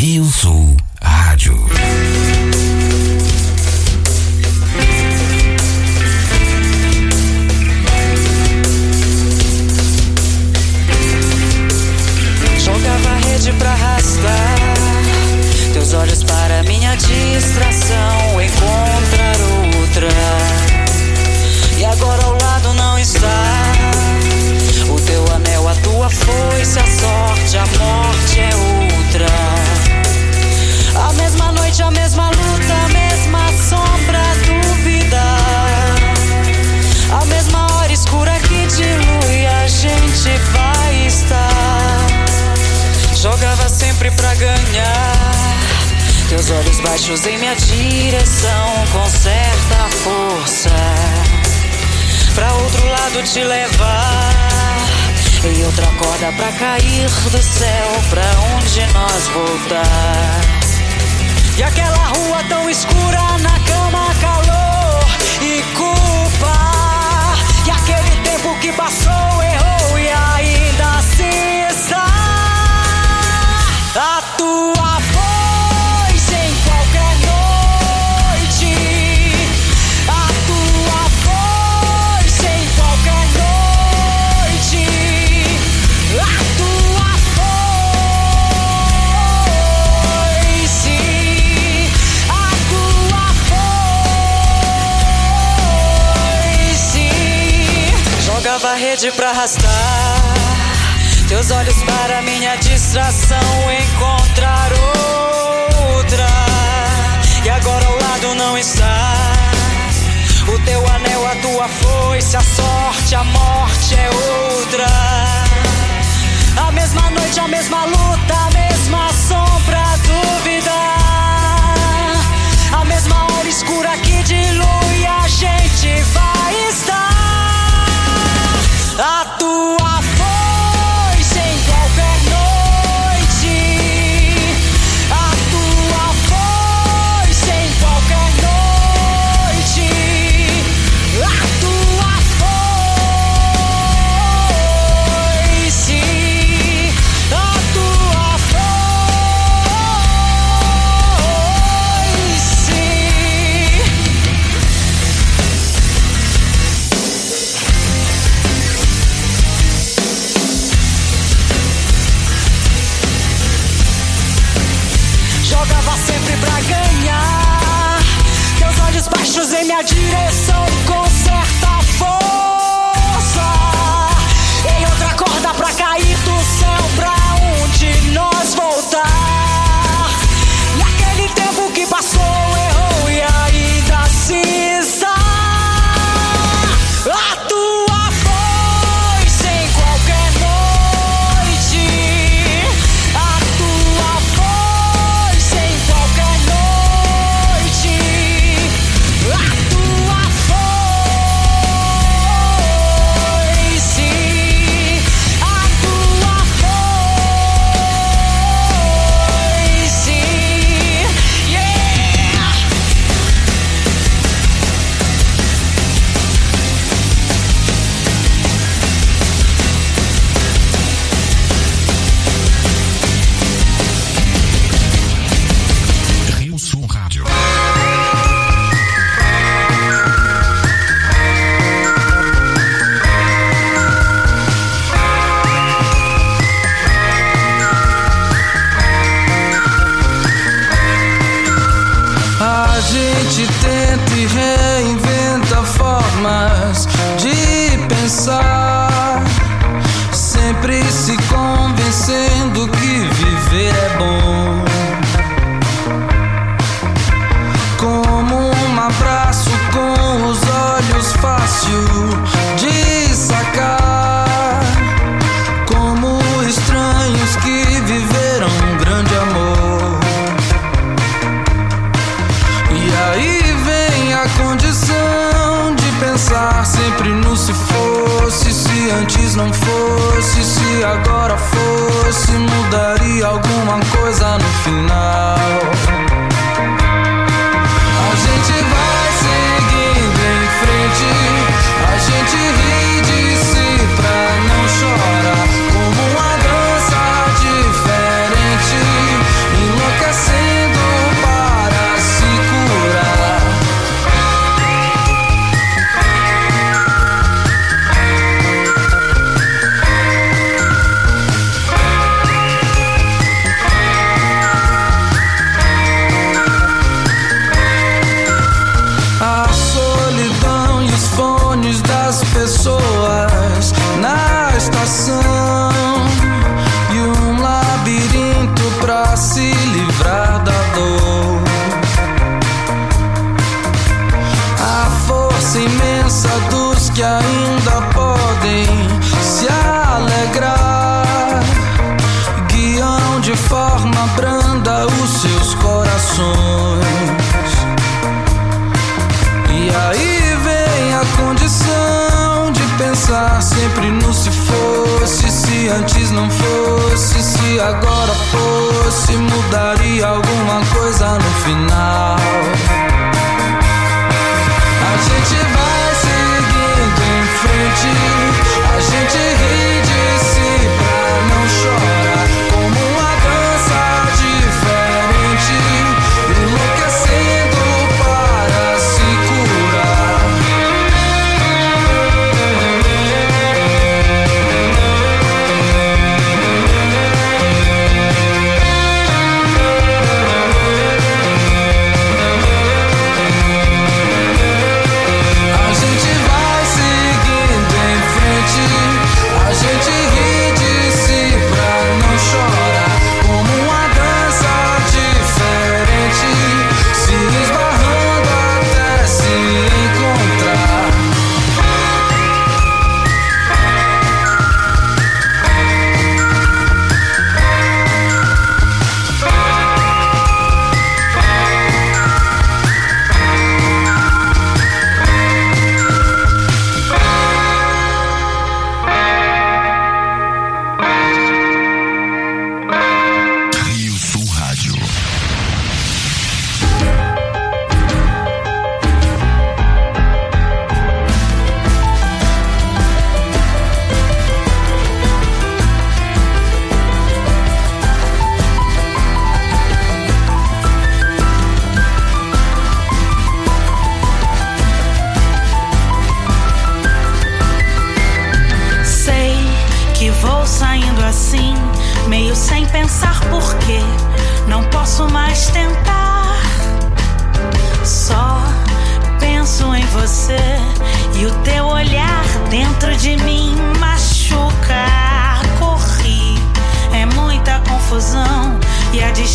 Rio Sul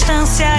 distância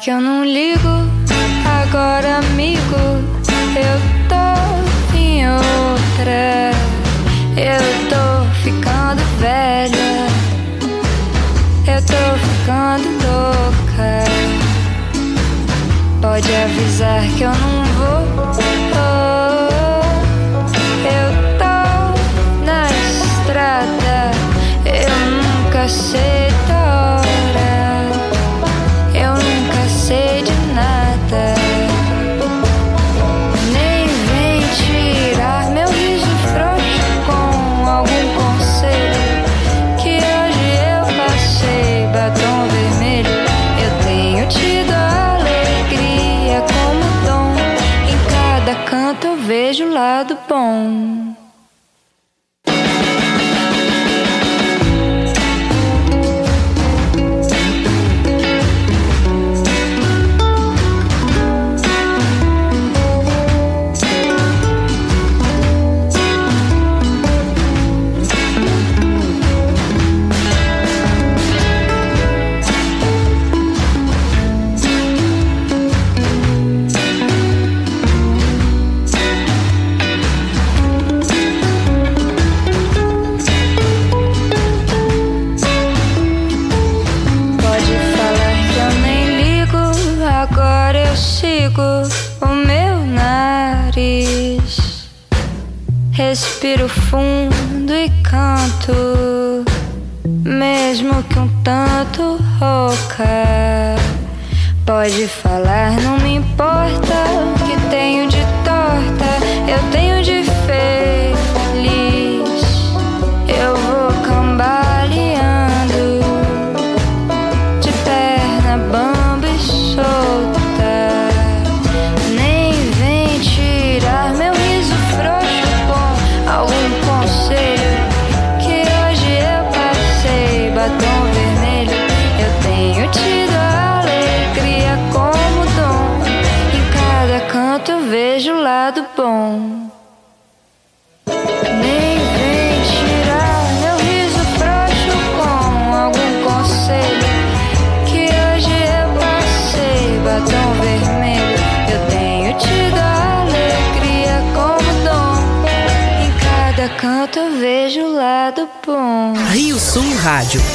Belki onu Bye. tanto oh, rouca. Pode falar, não me importa. rádio.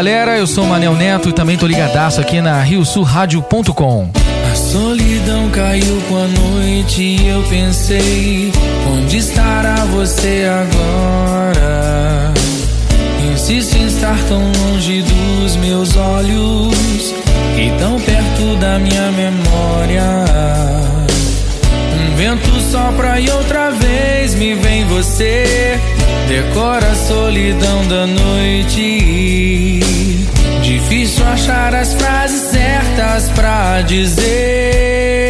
galera, eu sou o Manel Neto e também tô ligadaço aqui na riosulradio.com. A solidão caiu com a noite e eu pensei, onde estará você agora? Insisto em estar tão longe dos meus olhos e tão perto da minha memória. Tento sopra e outra vez me vem você. Decora a solidão da noite. Difícil achar as frases certas pra dizer.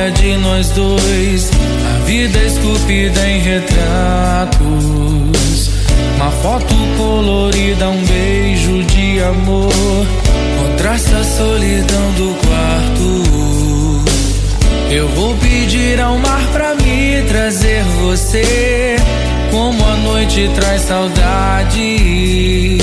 história de nós dois. A vida é esculpida em retratos. Uma foto colorida, um beijo de amor. Contrasta a solidão do quarto. Eu vou pedir ao mar pra me trazer você. Como a noite traz saudade.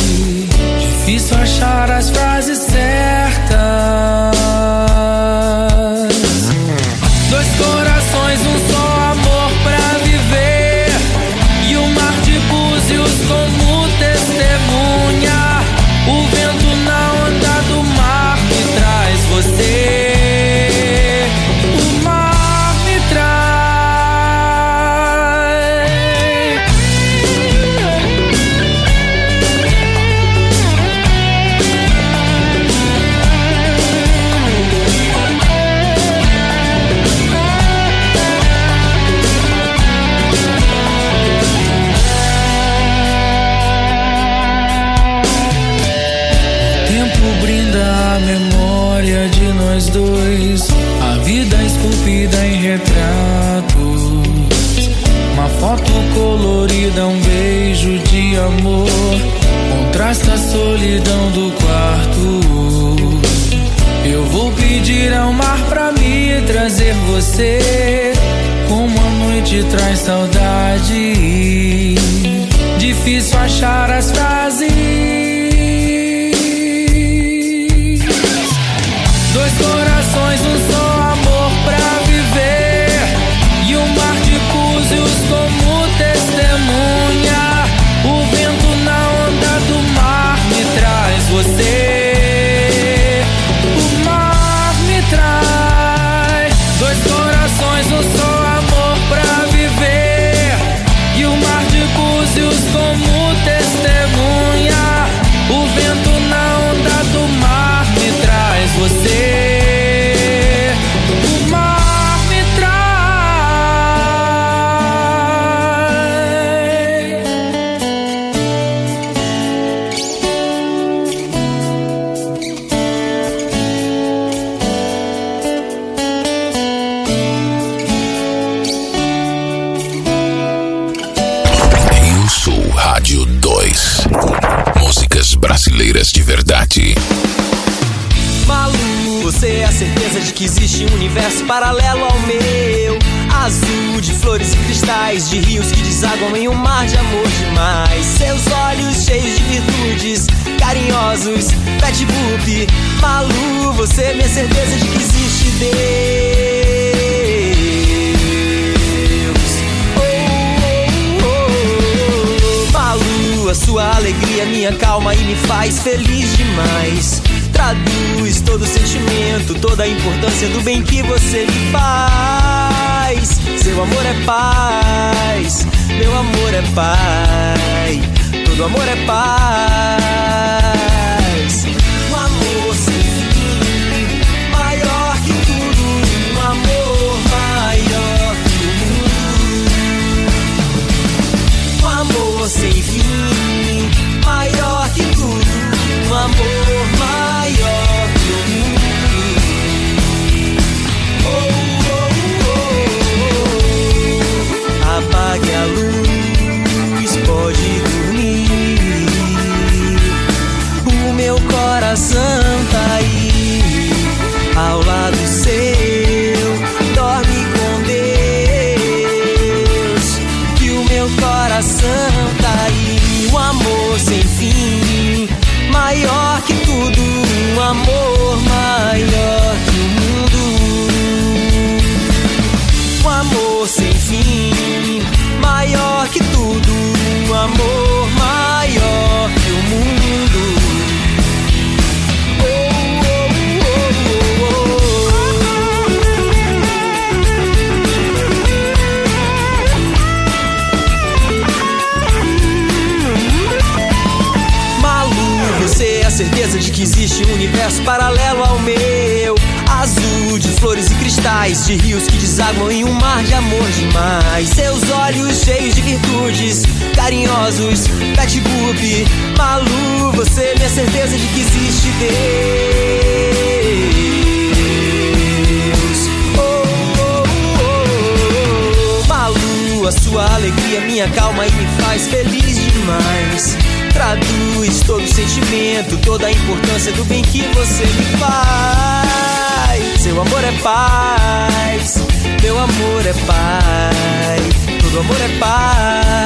momento, toda a importância do bem que você me faz. Seu amor é paz, meu amor é paz, todo amor é paz.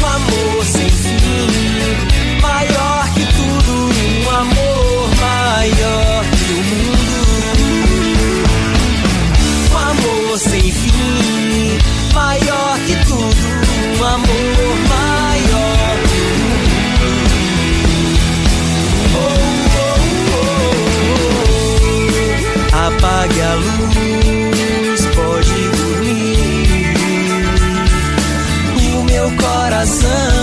O amor não.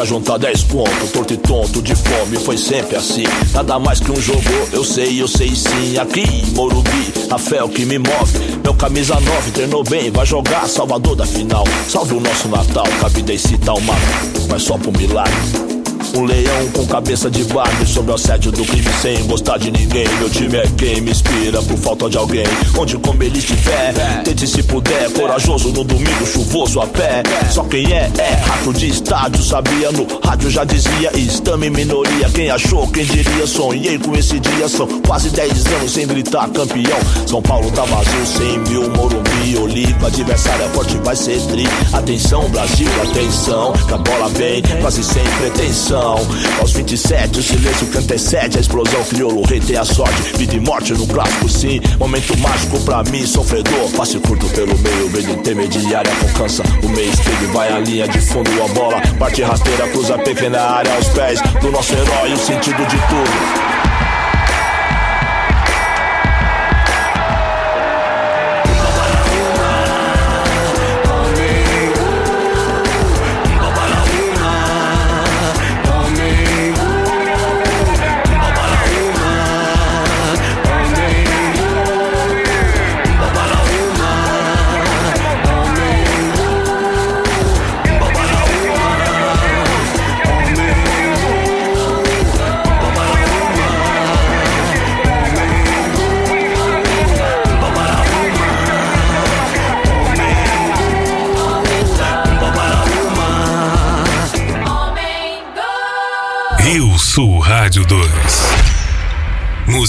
A mangue, pra juntar 10 pontos Torto e tonto, de fome, foi sempre assim. Nada mais que um jogo, eu sei, eu sei sim. Aqui, Morumbi, a fé é o que me move. Meu camisa 9 treinou bem, vai jogar Salvador da final, salve o nosso Natal Cabida e cita uma, mas só pro milagre um leão com cabeça de barco Sobre o assédio do crime sem gostar de ninguém. Meu time é quem me inspira por falta de alguém. Onde como ele estiver Tente se puder, corajoso no domingo Chuvoso a pé, só quem é, é Rato de estádio, sabia? No rádio já dizia Estamos em minoria, quem achou, quem diria? Sonhei com esse dia, são quase 10 anos Sem gritar campeão, São Paulo tá vazio 100 mil, Morumbi, Oliva Adversário é forte, vai ser tri. Atenção Brasil, atenção Que a bola vem, quase sem pretensão Aos 27, o silêncio que antecede A explosão, crioulo, rei tem a sorte Vida e morte no clássico, sim. Momento mágico pra mim, sofredor. Passe curto pelo meio, vem intermediária Alcança o meio esquerdo, vai a linha de fundo A bola, parte rasteira, cruza a pequena área Aos pés do nosso herói, o sentido de tudo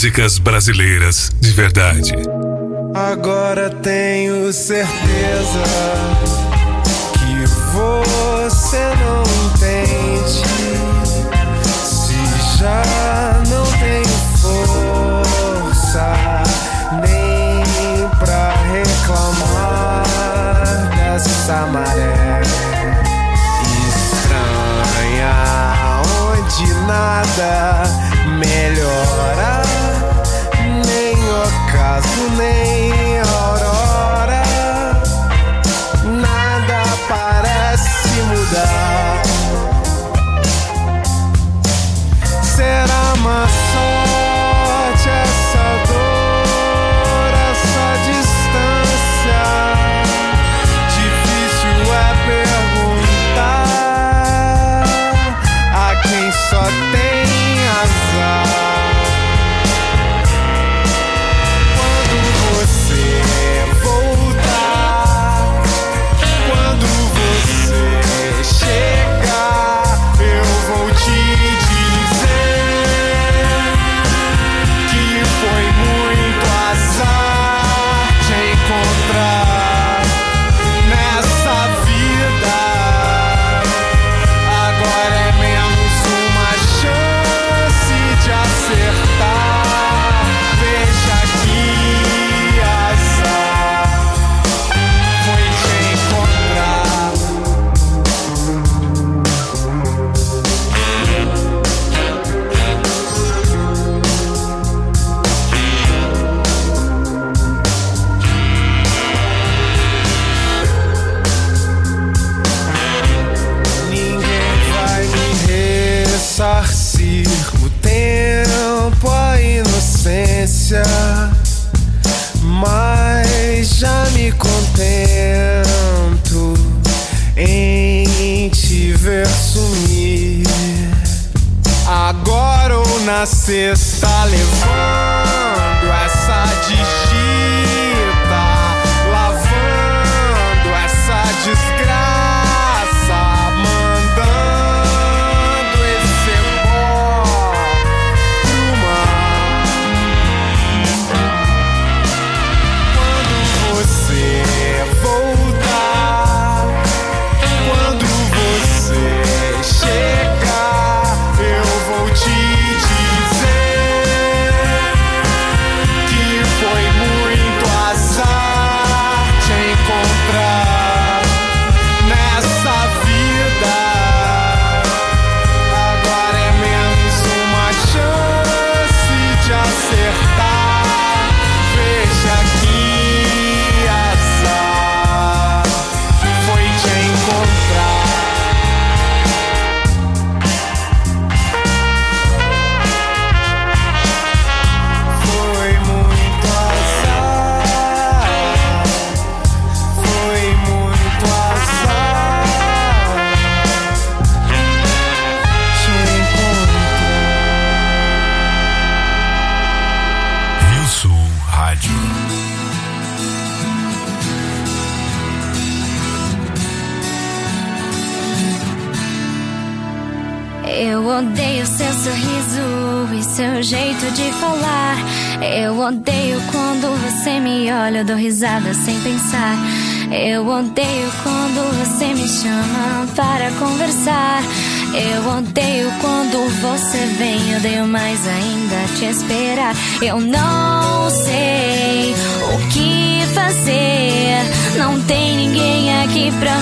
Músicas brasileiras de verdade. Agora tenho certeza que você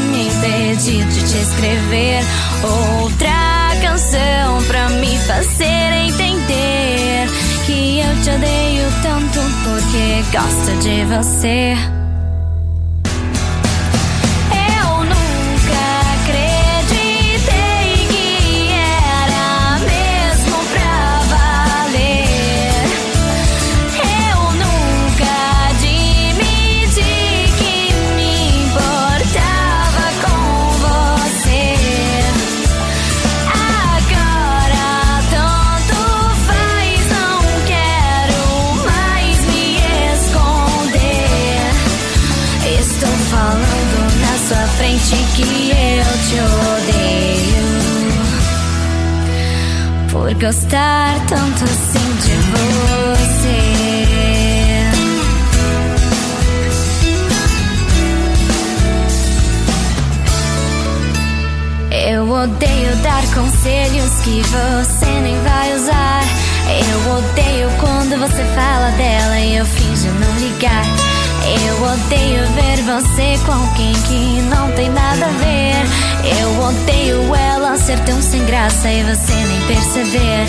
me impedir de te escrever outra canção pra me fazer entender que eu te odeio tanto porque gosto de você. Por gostar tanto assim de você. Eu odeio dar conselhos que você nem vai usar. Eu odeio quando você fala dela e eu finjo não ligar. Eu odeio ver você com alguém que não tem nada a ver. Eu odeio ela ser tão sem graça e você nem perceber.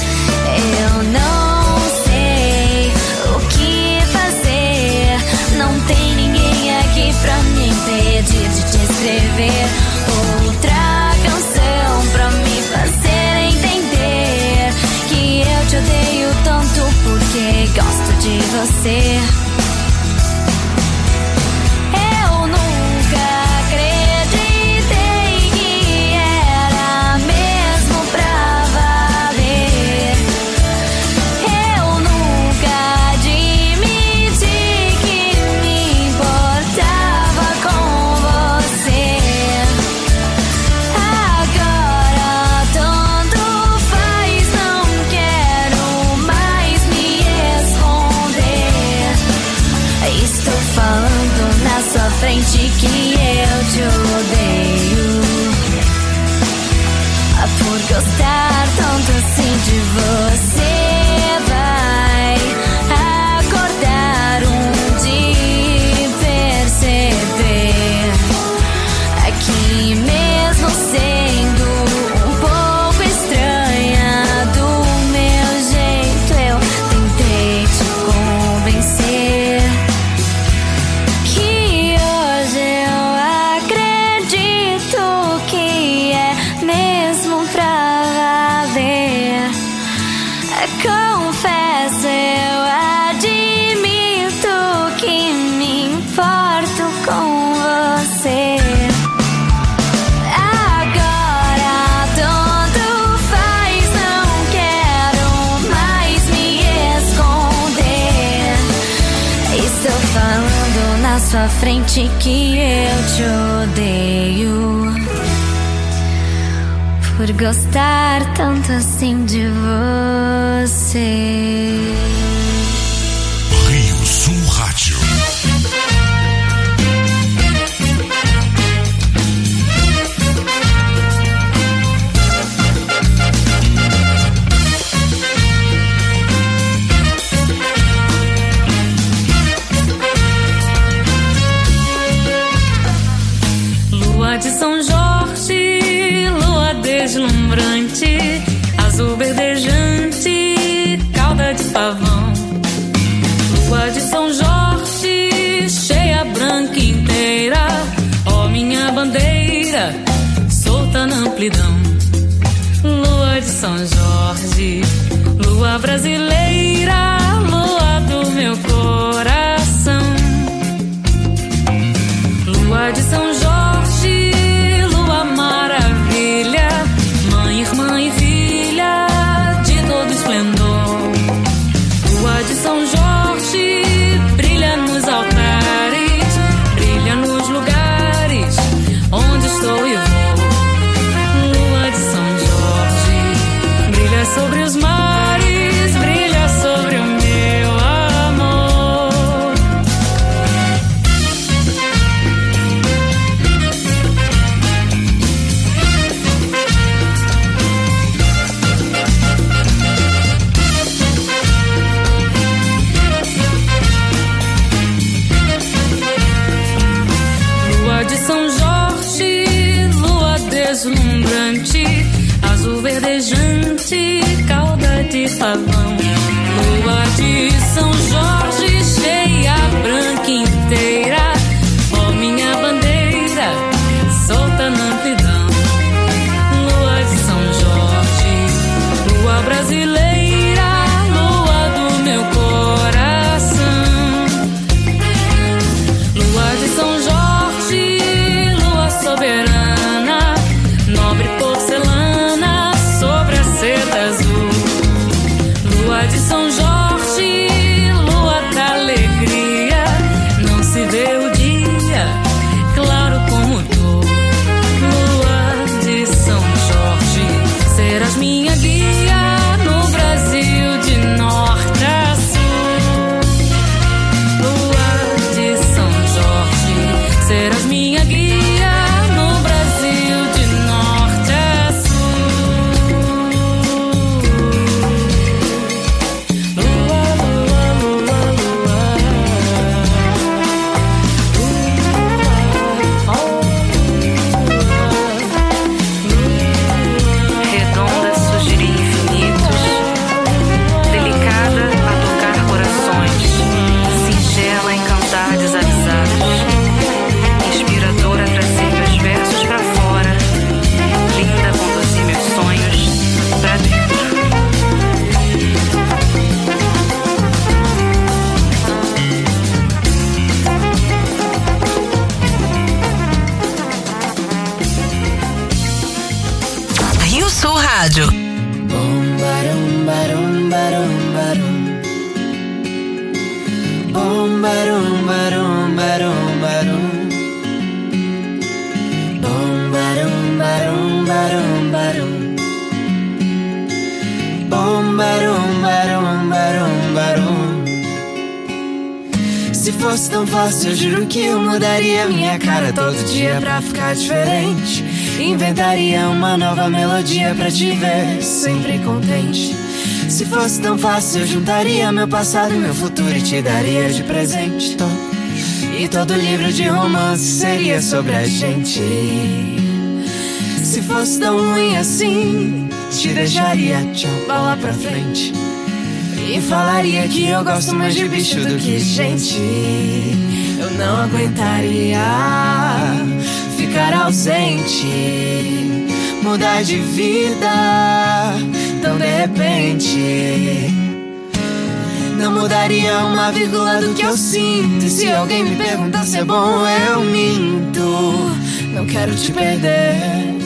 Eu não sei o que fazer. Não tem ninguém aqui pra me impedir de te escrever outra canção pra me fazer entender que eu te odeio tanto porque gosto de você. Frente que eu te odeio. Por gostar tanto assim de você. Pavão. Lua de São Jorge, cheia branca inteira, ó minha bandeira, solta na amplidão. Lua de São Jorge, lua brasileira, fácil, eu juro que eu mudaria minha cara todo dia pra ficar diferente. Inventaria uma nova melodia pra te ver sempre contente. Se fosse tão fácil, eu juntaria meu passado e meu futuro e te daria de presente. E todo livro de romance seria sobre a gente. Se fosse tão ruim assim, te deixaria tchau, bola pra frente. E falaria que eu gosto mais de bicho do que gente. Não aguentaria ficar ausente, mudar de vida tão de repente. Não mudaria uma vírgula do que eu sinto. E se alguém me perguntar se é bom, eu minto. Não quero te perder.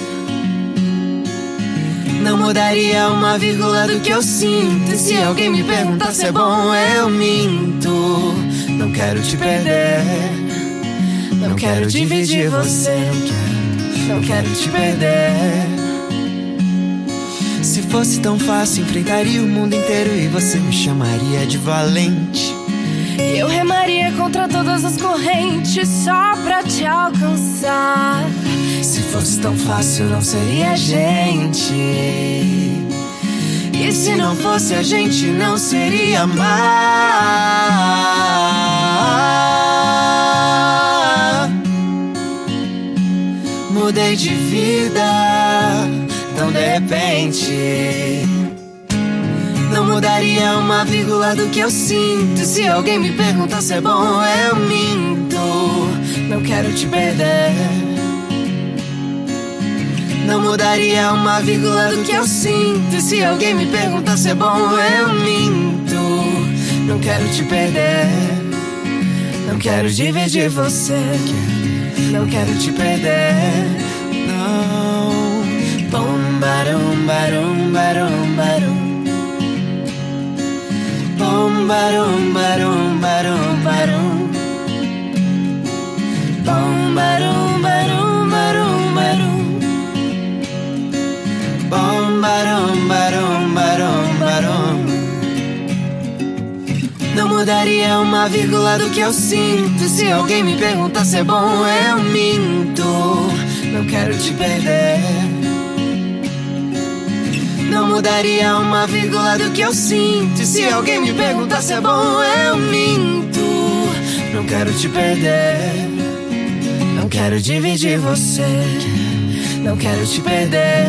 Não mudaria uma vírgula do que eu sinto. E se alguém me perguntar se é bom, eu minto. Não quero te perder. Não quero dividir você, não quero te perder. Se fosse tão fácil, enfrentaria o mundo inteiro e você me chamaria de valente. E eu remaria contra todas as correntes só pra te alcançar. Se fosse tão fácil, não seria a gente. E se não fosse a gente, não seria amar. Mudei de vida, tão de repente. Não mudaria uma vírgula do que eu sinto. Se alguém me perguntar se é bom, eu minto. Não quero te perder. Não mudaria uma vírgula do que eu sinto. Se alguém me perguntar se é bom, eu minto. Não quero te perder. Não quero dividir você. Não quero te perder. Não. Bom, barum, barum, barum, barum. Bom, barum, barum, barum, barum. Bom, barum, Não mudaria uma vírgula do que eu sinto. Se alguém me perguntar se é bom, eu minto. Não quero te perder. Não mudaria uma vírgula do que eu sinto. Se alguém me perguntar se é bom, eu minto. Não quero te perder. Não quero dividir você. Não quero te perder.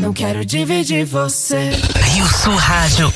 Não quero dividir você. Rio Sul Rádio.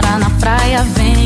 mora na praia, vem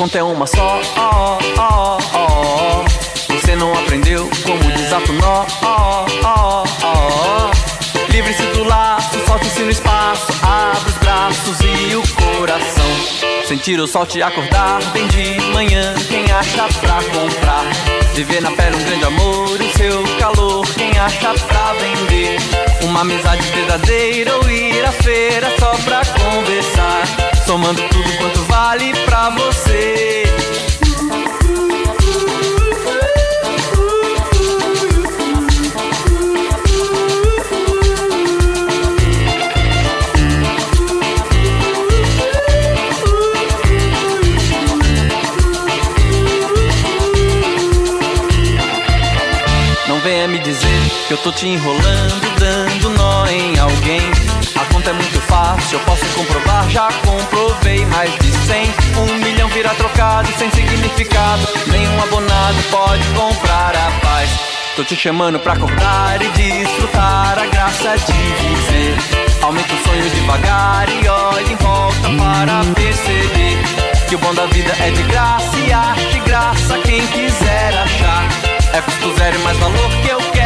conta é uma só. Oh, oh, oh, oh. Você não aprendeu como desata o nó. Oh, oh, oh, oh. Livre-se do laço, solte-se no espaço. Abre os braços e o coração. Sentir o sol te acordar. chamando pra acordar e desfrutar a graça de viver. Aumenta o sonho devagar e olha em volta para perceber que o bom da vida é de graça e arte graça quem quiser achar. É custo zero mais valor que eu quero.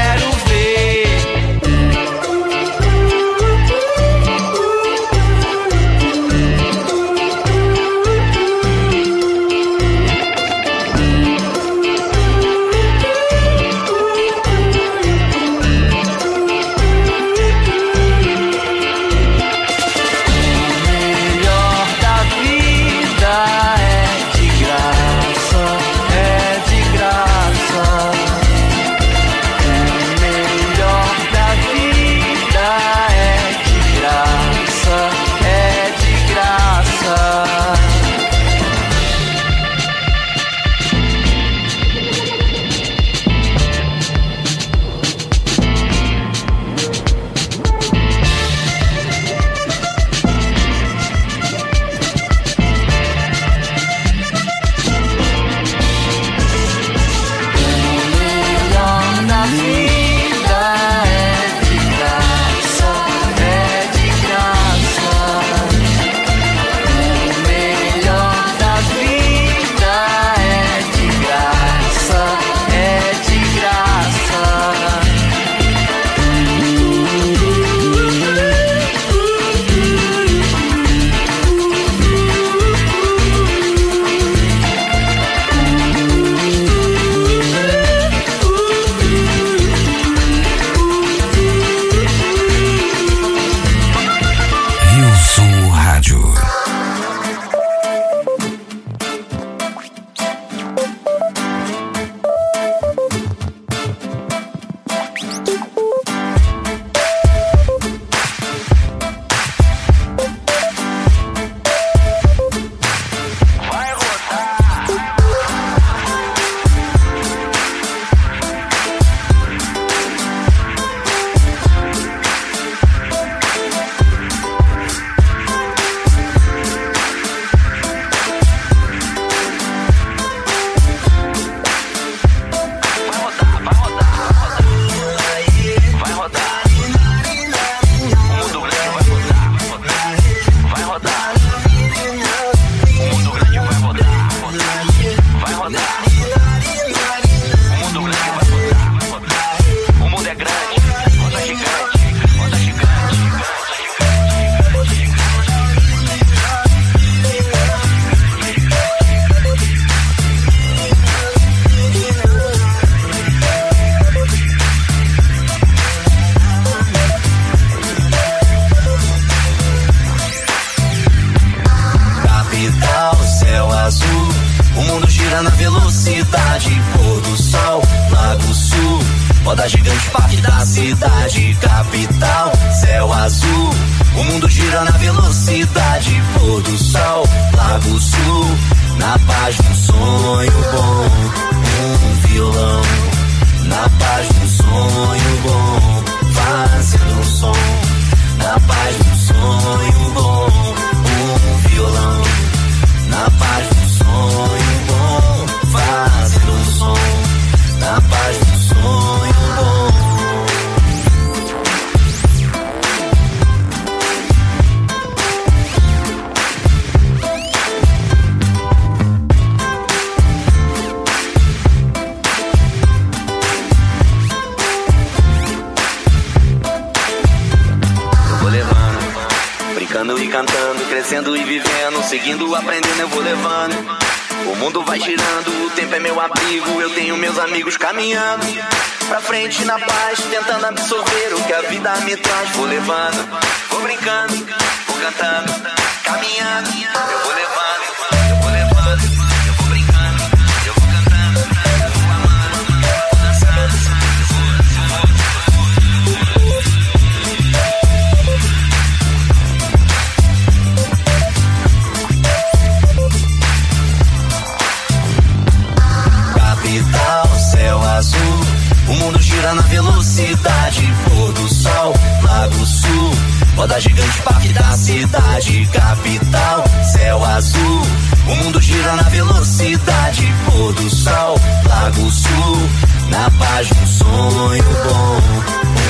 Na paz um sonho bom,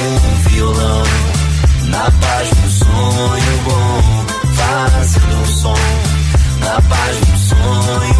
um violão. Na paz um sonho bom, fazendo um som. Na paz um sonho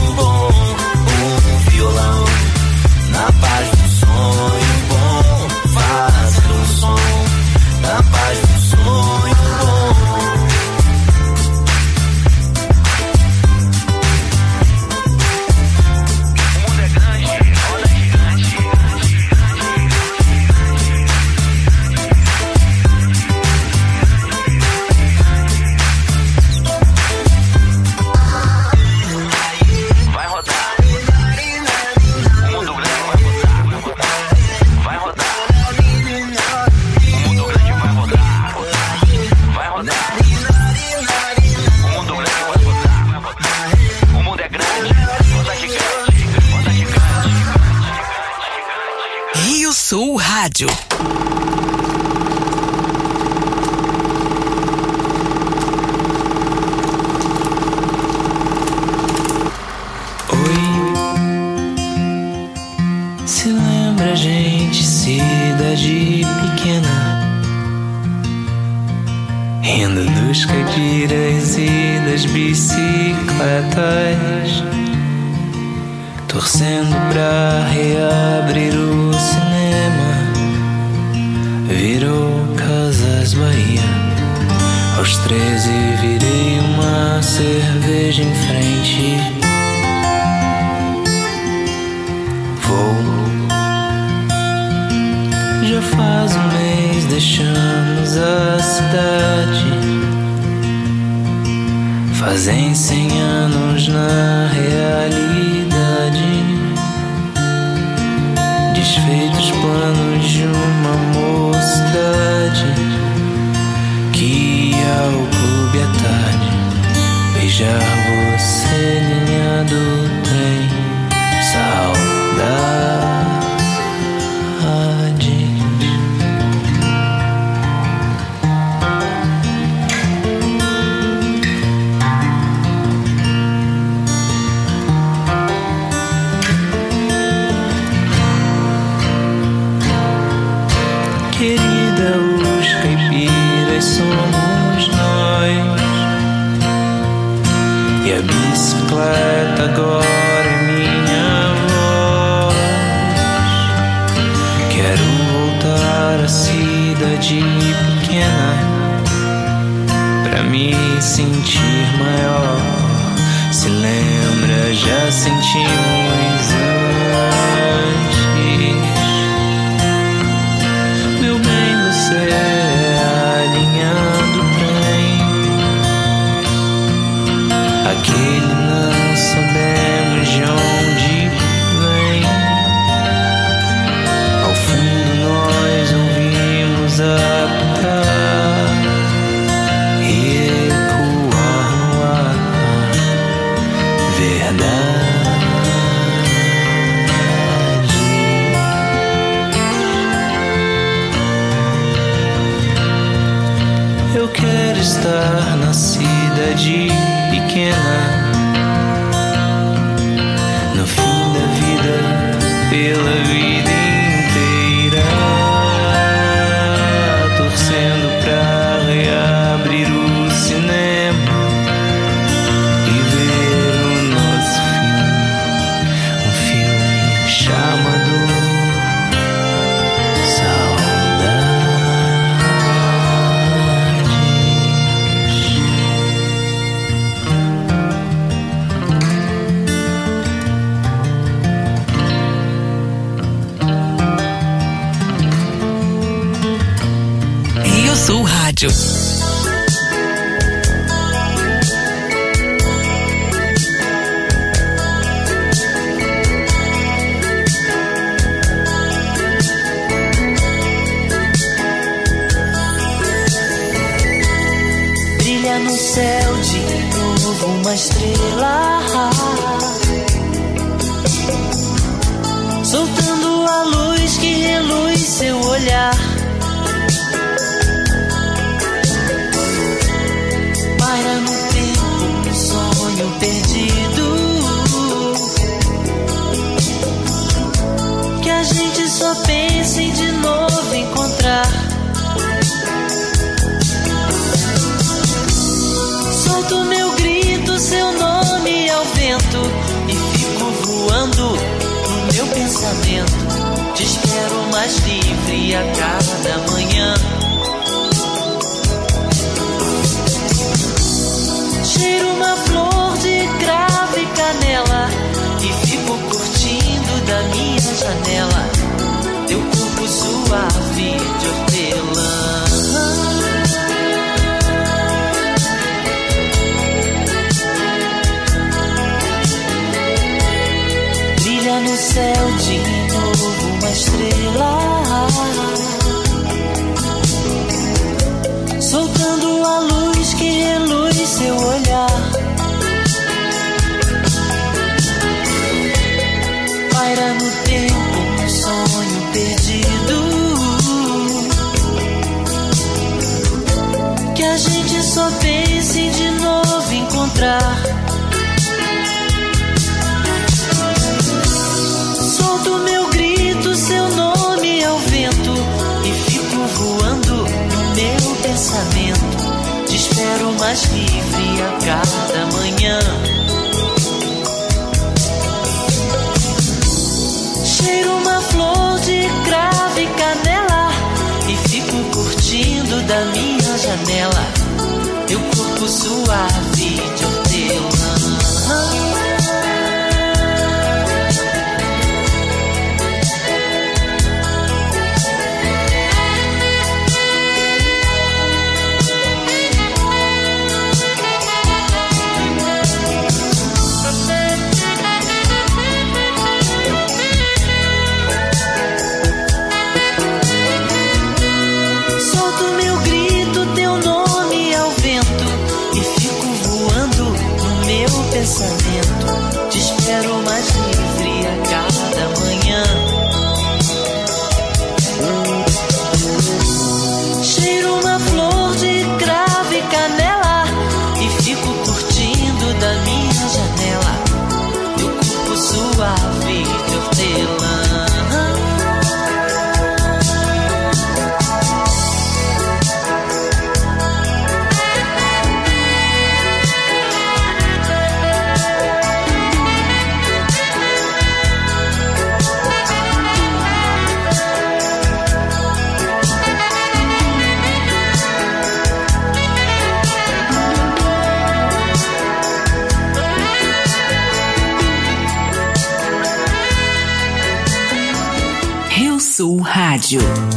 Sul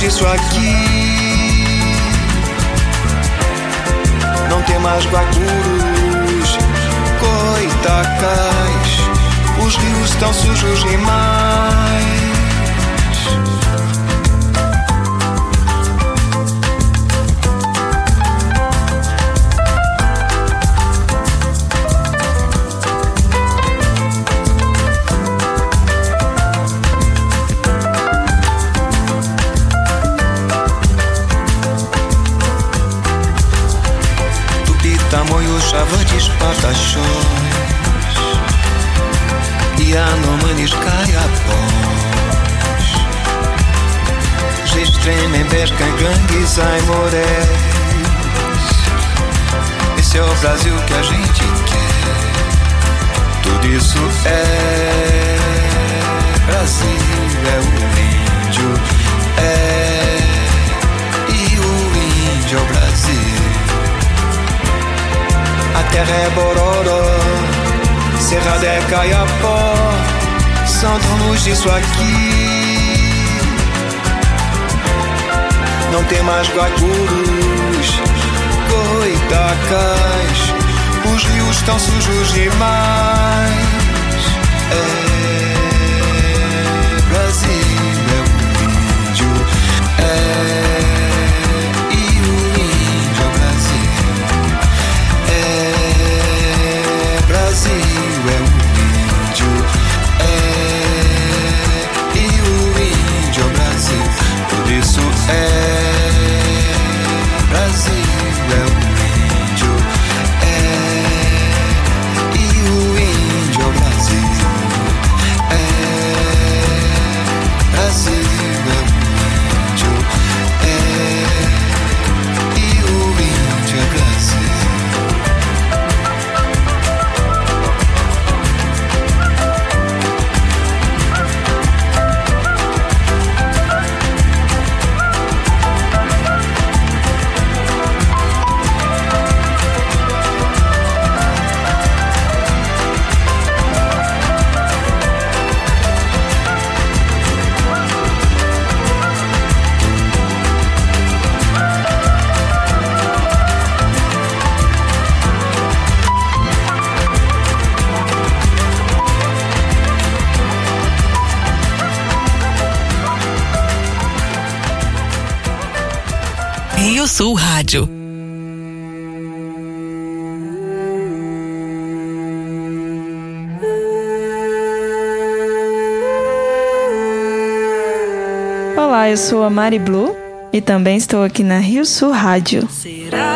disso aqui não tem mais guacurus, coitacais, os rios estão sujos demais. Chavantes, patachões E anomanes, caiapós Gestrem, pescam, gangues, aimorés. Esse é o Brasil que a gente quer. Tudo isso é Brasil, é o índio É terra é Bororó, Cerrado é Caiapó, donos disso aqui. Não tem mais guacurus, coitacais, os rios estão sujos demais. É é Sul Rádio. Olá, eu sou a Mari Blue e também estou aqui na Rio Sul Rádio. que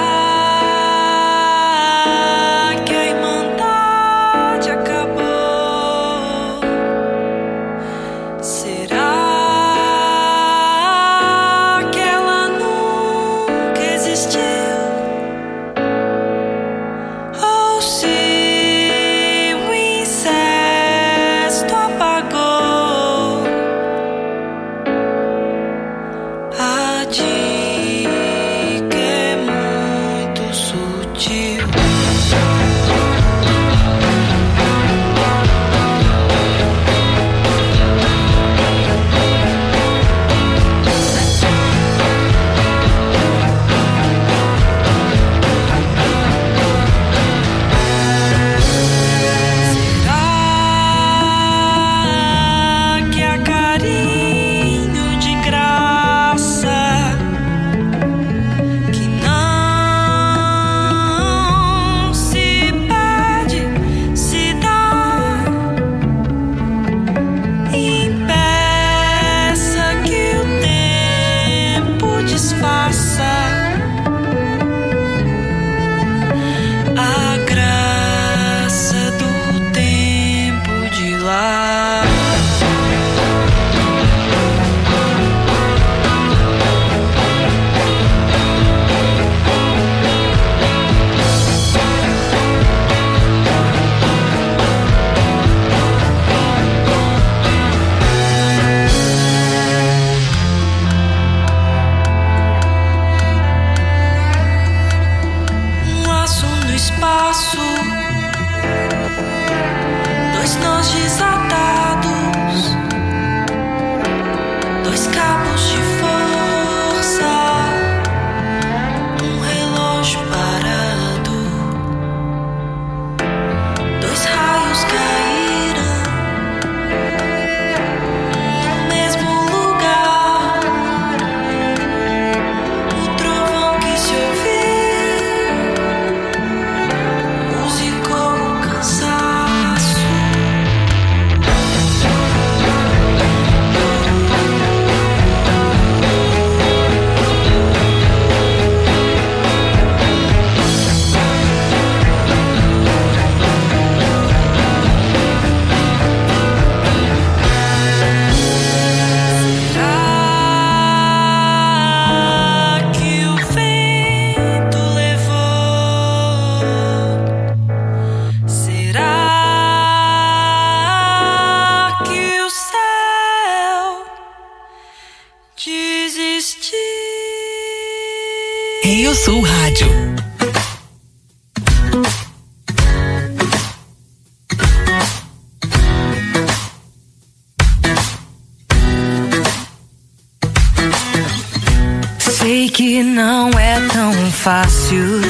fácil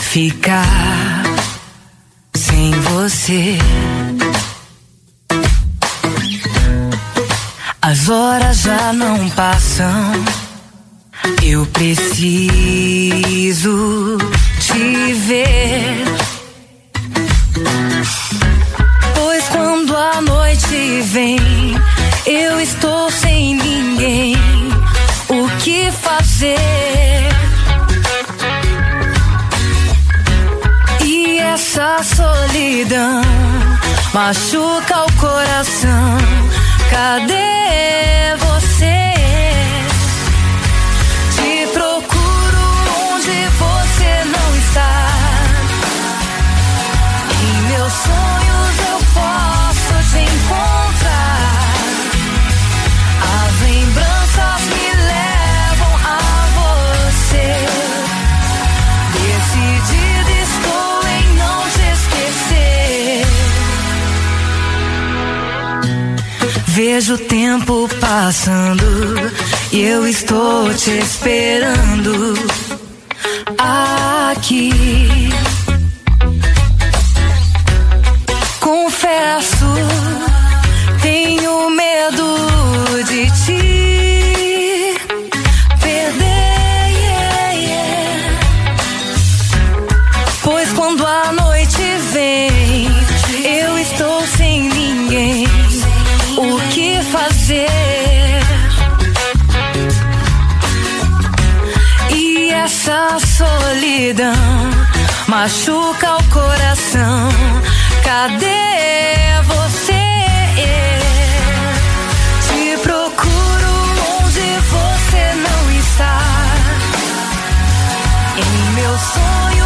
ficar sem você. As horas já não passam. Eu preciso te ver. Pois quando a noite vem, eu estou sem ninguém. O que fazer? Essa solidão machuca o coração. Cadê você? Te procuro onde você não está. Em meus sonhos eu posso Vejo o tempo passando e eu estou te esperando aqui. Confesso, machuca o coração. Cadê você? Te procuro onde você não está. Em meus sonhos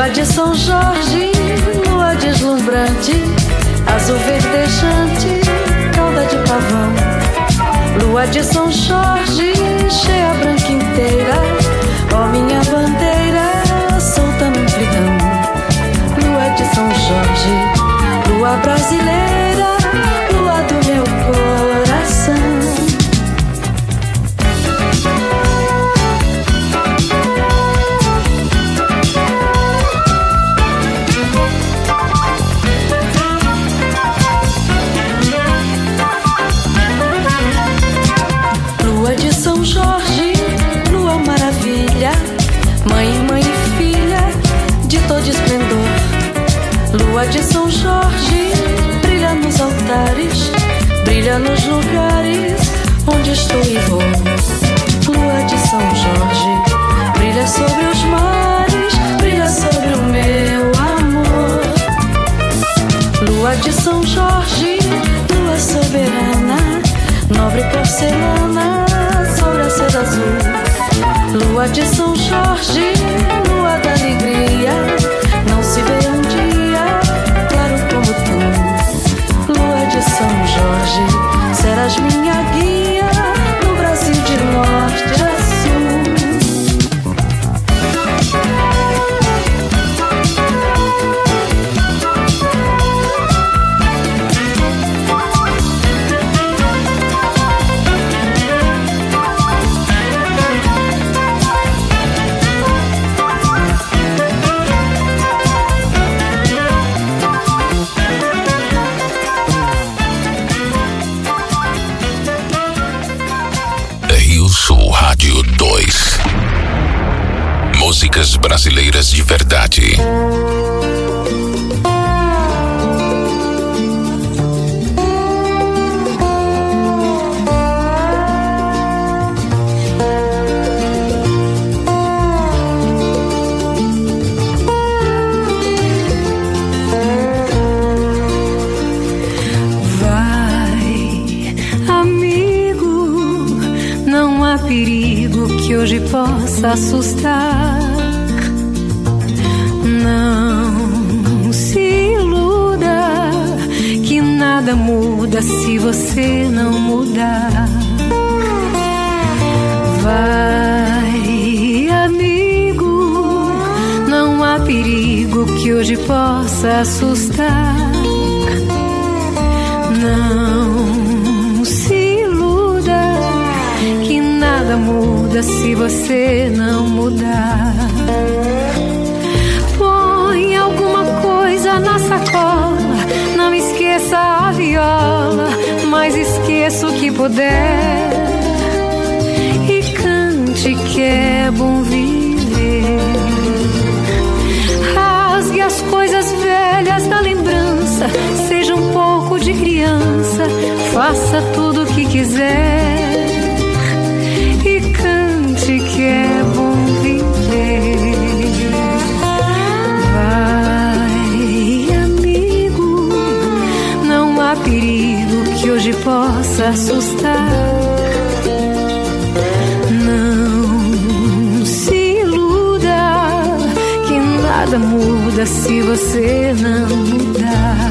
Lua de São Jorge, lua deslumbrante, azul verdejante, cauda de pavão. Lua de São Jorge, cheia branca inteira, ó minha bandeira, solta no amplidão. Lua de São Jorge, lua brasileira, brilha nos lugares onde estou e vou. Lua de São Jorge, brilha sobre os mares, brilha sobre o meu amor. Lua de São Jorge, lua soberana, nobre porcelana sobre a seda azul. Lua de São Jorge, lua da alegria, não se vê um Músicas brasileiras de verdade. Perigo que hoje possa assustar. Nada muda se você não mudar. Vai, amigo, não há perigo que hoje possa assustar. Não se iluda que nada muda se você não mudar. Puder. E cante que é bom viver. Rasgue as coisas velhas da lembrança, seja um pouco de criança, faça tudo o que quiser. Possa assustar. Não se iluda que nada muda se você não mudar.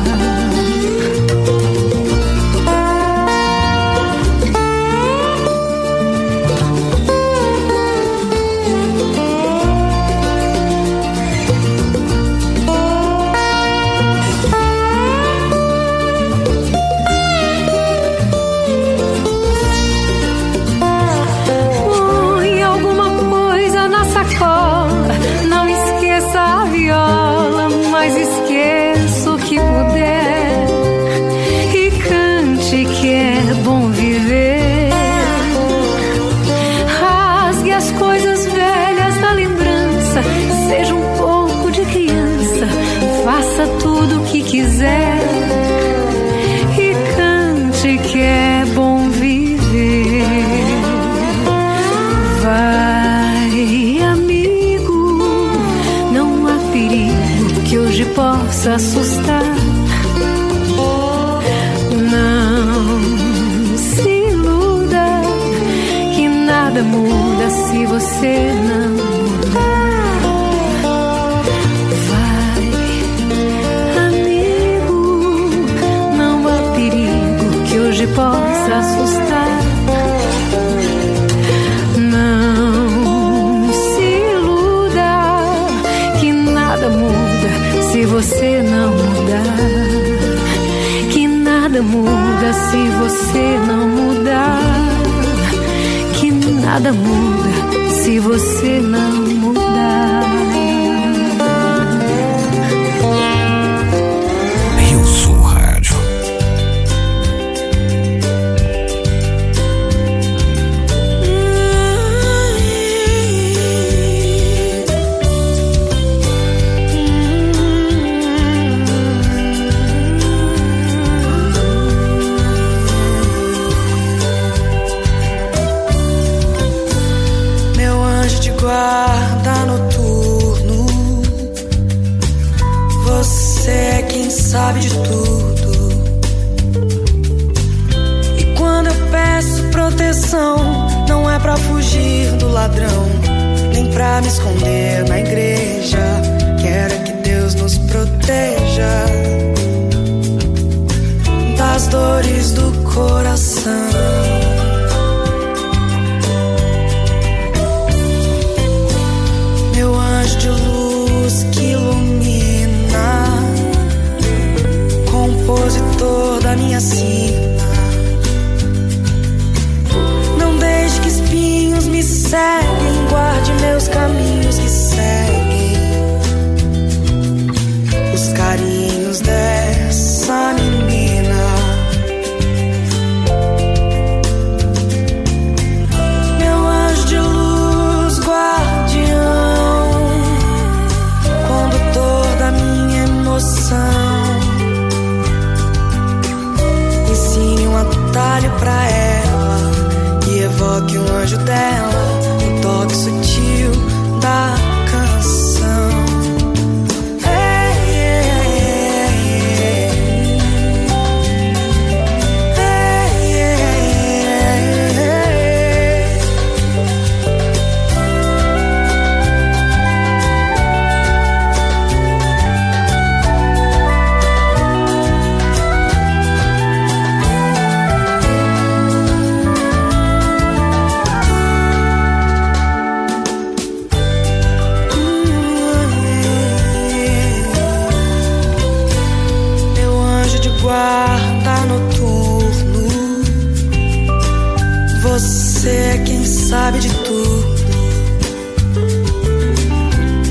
sabe de tudo.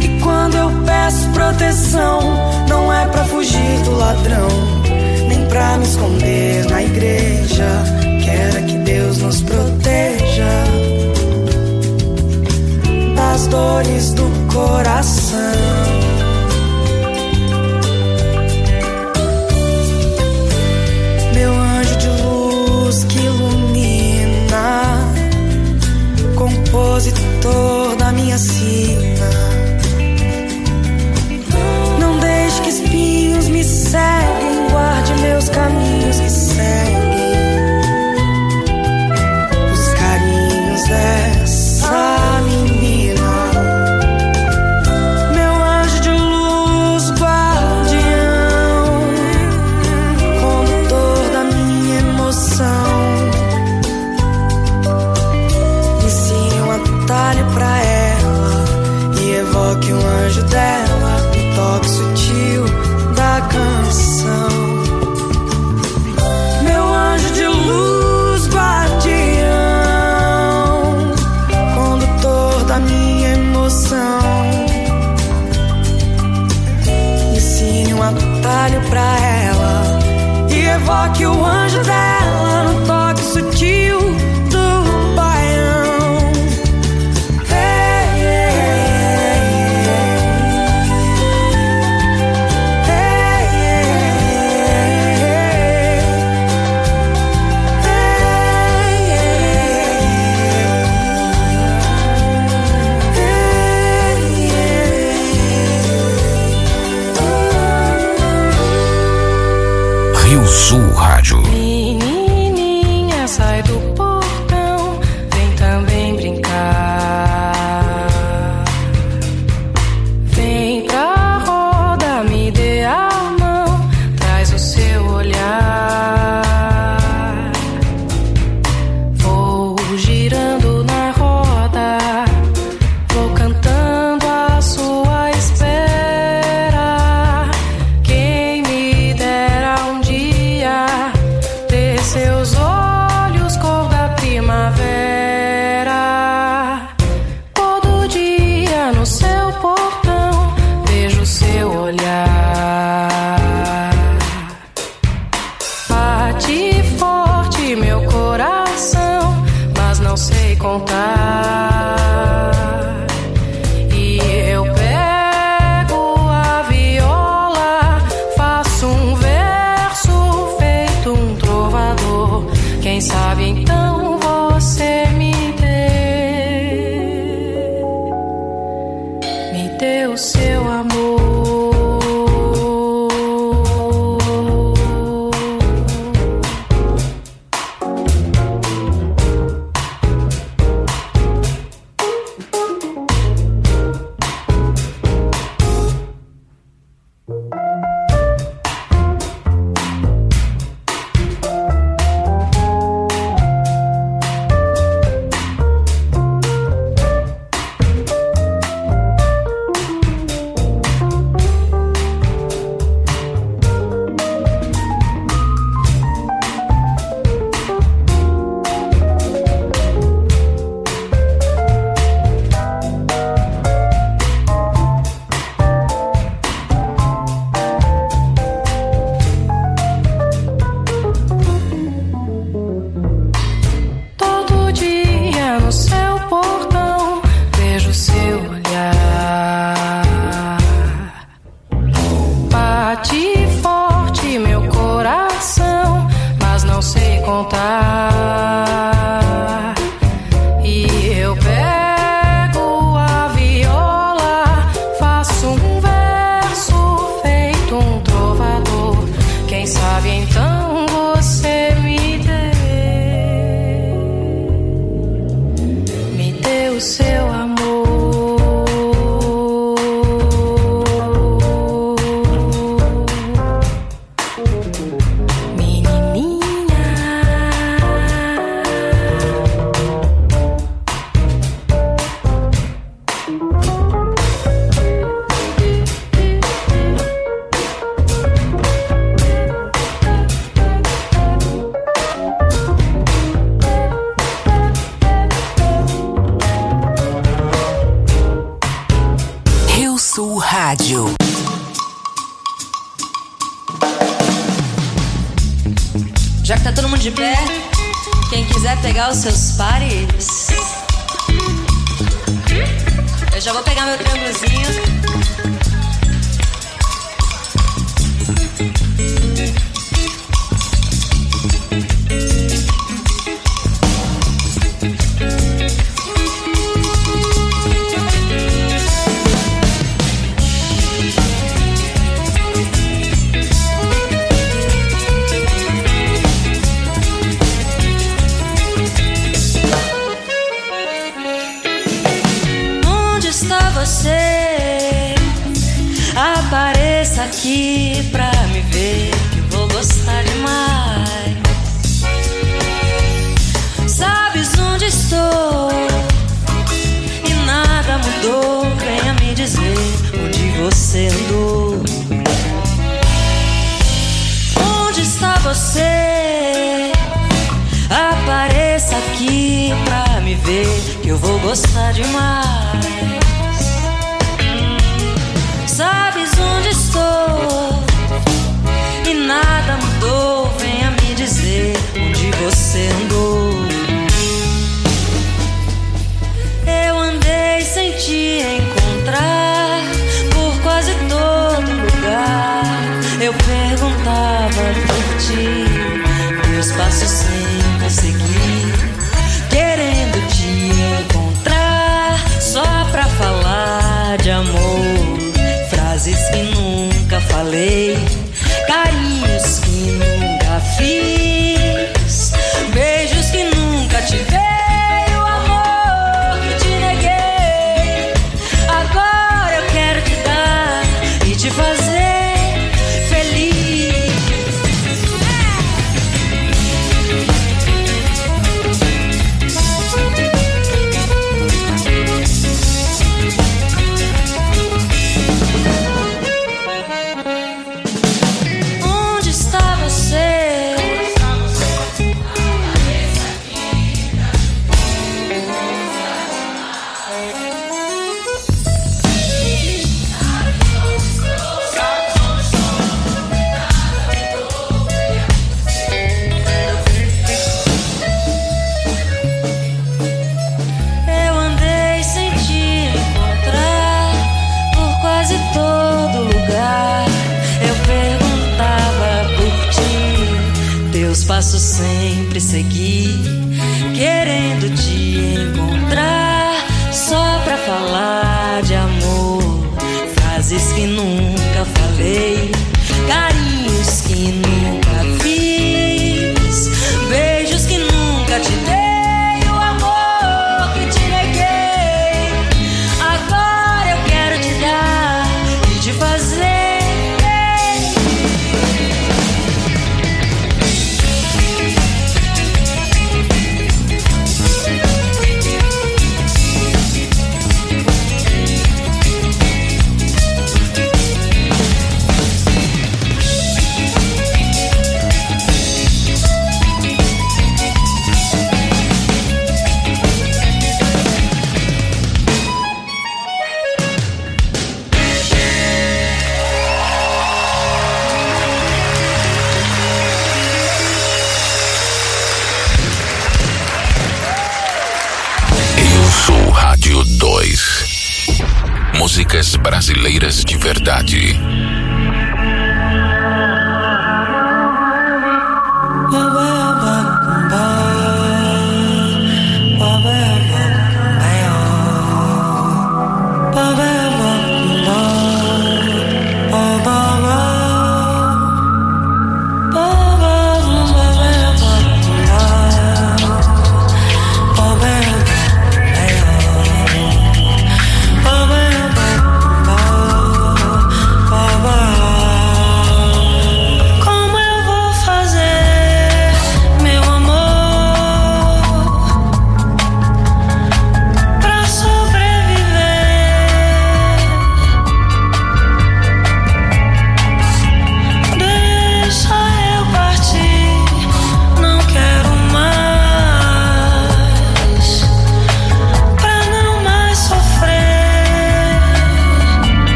E quando eu peço proteção, não é pra fugir do ladrão, nem pra me esconder na igreja. Quero é que Deus nos proteja das dores do coração. compositor da minha sina. Não deixe que espinhos me seguem, guarde meus caminhos.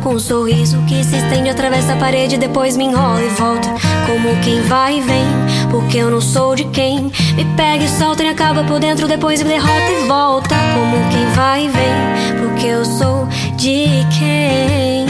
Com o sorriso que se estende, atravessa a parede, depois me enrola e volta. Como quem vai e vem, porque eu não sou de quem me pega e solta e acaba por dentro, depois me derrota e volta. Como quem vai e vem, porque eu sou de quem.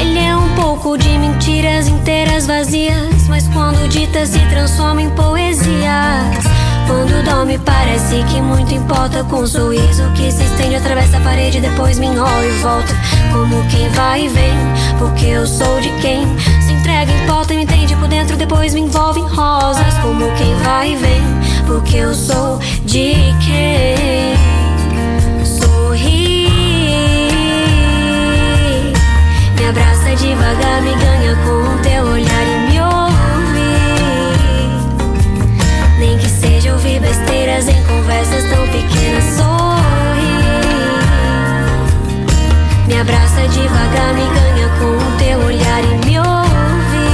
Ele é um pouco de mentiras inteiras vazias, mas quando dita se transforma em poesias. Quando dorme parece que muito importa com um sorriso que se estende, atravessa a parede, depois me enrola e volta. Como quem vai e vem, porque eu sou de quem se entrega, importa me entende por dentro, depois me envolve em rosas. Como quem vai e vem, porque eu sou de quem sorri. Me abraça devagar, me ganha com o teu olhar conversas tão pequenas, sorri. Me abraça devagar, me ganha com o teu olhar e me ouve.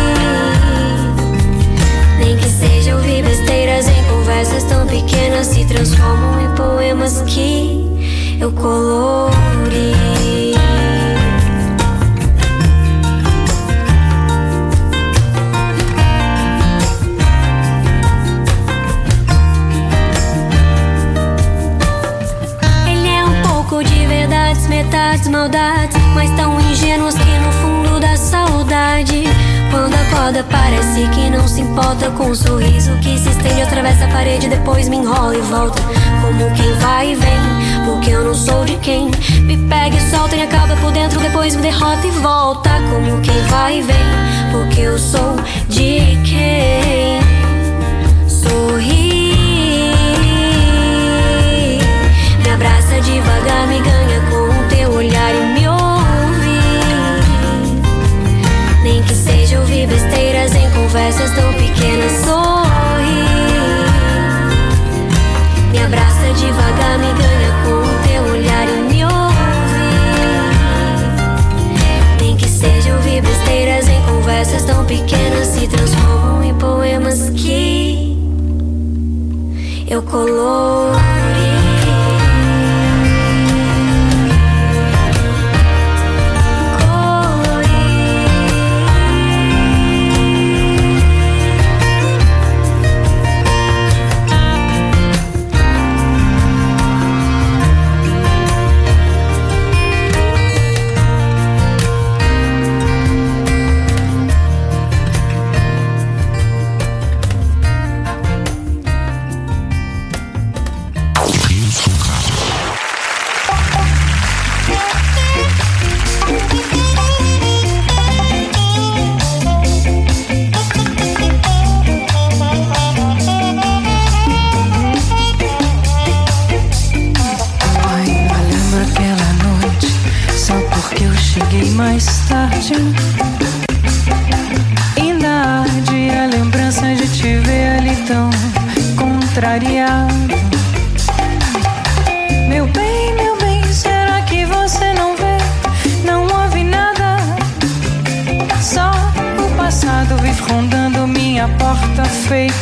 Nem que seja ouvir besteiras em conversas tão pequenas se transformam em poemas que eu colori. Com o sorriso que se estende, atravessa a parede, depois me enrola e volta. Como quem vai e vem, porque eu não sou de quem me pega e solta e acaba por dentro, depois me derrota e volta. Como quem vai e vem, porque eu sou de quem sorri. Me abraça devagar, me ganha pequenas se transformam em poemas que eu colori.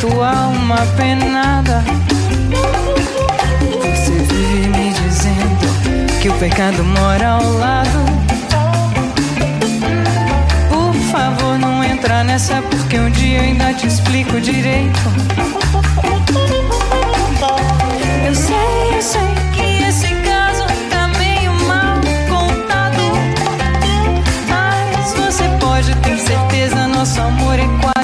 Feito alma penada. Você vive me dizendo que o pecado mora ao lado. Por favor, não entra nessa, porque um dia eu ainda te explico direito. Eu sei, eu sei que esse caso tá meio mal contado. Mas você pode ter certeza, nosso amor é quase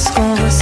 só faço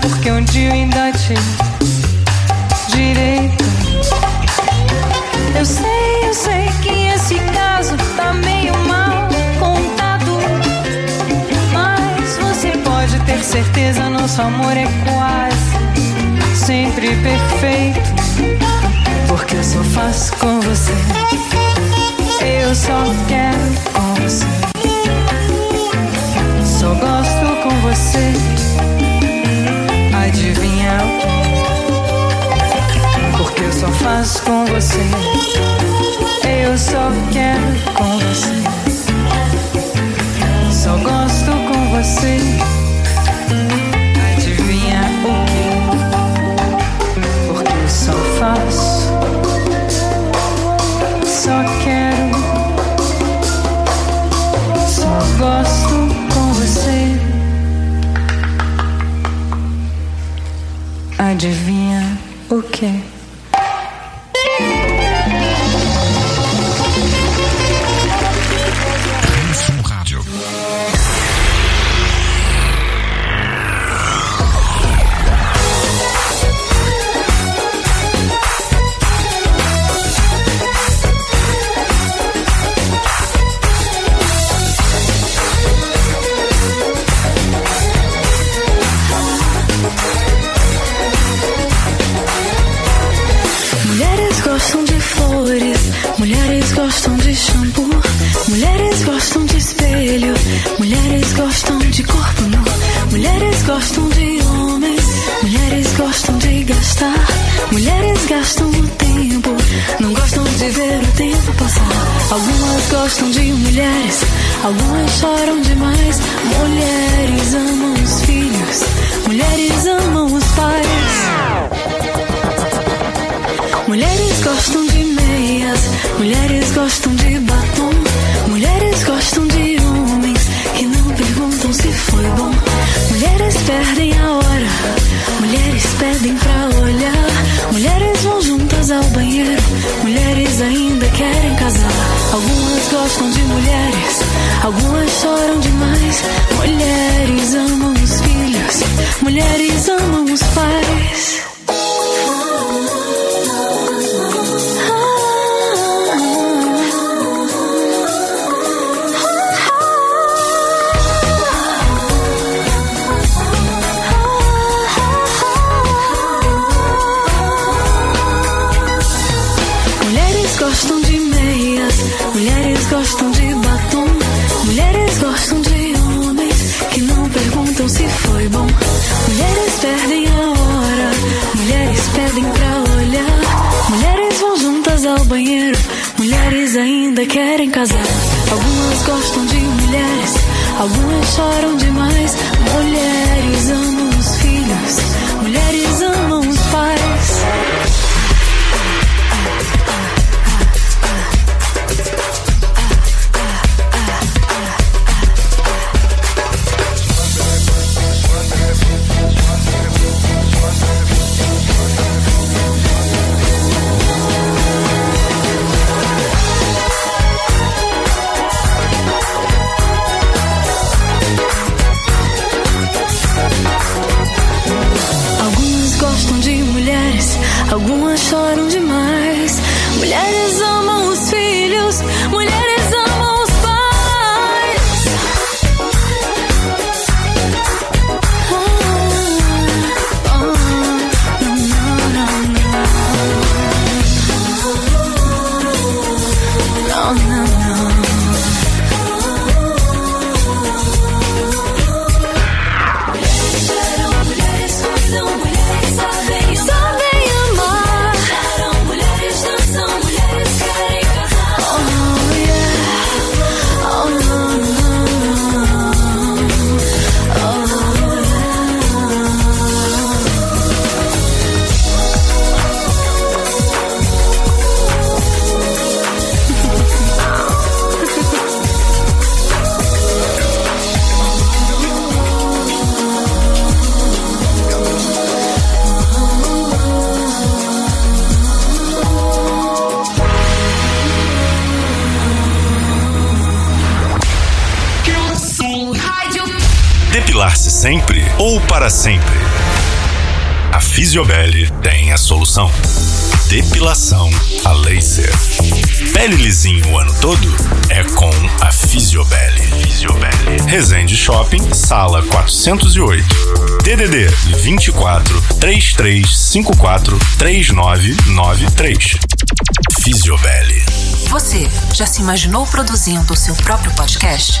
porque um dia eu ainda te direito. Eu sei, eu sei que esse caso tá meio mal contado, mas você pode ter certeza nosso amor é quase sempre perfeito, porque eu só faço com você. Eu só quero com você. Só gosto com você real. Porque eu só faço com você. Eu só quero com você. Só gosto com você. Adivinha o quê? Algumas choram demais. Fisiobel tem a solução. Depilação a laser. Pele lisinho o ano todo? É com a Fisiobel. Fisiobel. Resende Shopping, sala 408. TDD 24 3354 3993. Fisiobel. Você já se imaginou produzindo o seu próprio podcast?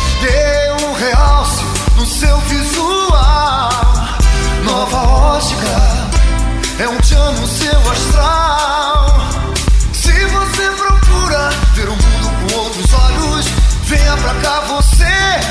Dê um realce no seu visual. Nova ótica é um tchan no seu astral. Se você procura ver o mundo com outros olhos, venha pra cá você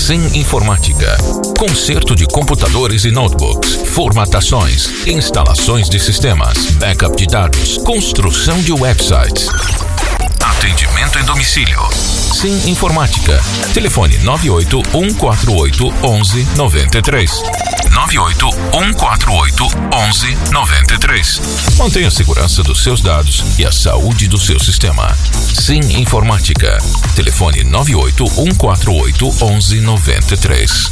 Sim Informática. Conserto de computadores e notebooks, formatações, instalações de sistemas, backup de dados, construção de websites. Atendimento em domicílio. Sim Informática. Telefone 98 148 1193. 98 148 1193. Mantenha a segurança dos seus dados e a saúde do seu sistema. Sim Informática. Telefone 98 148 1193.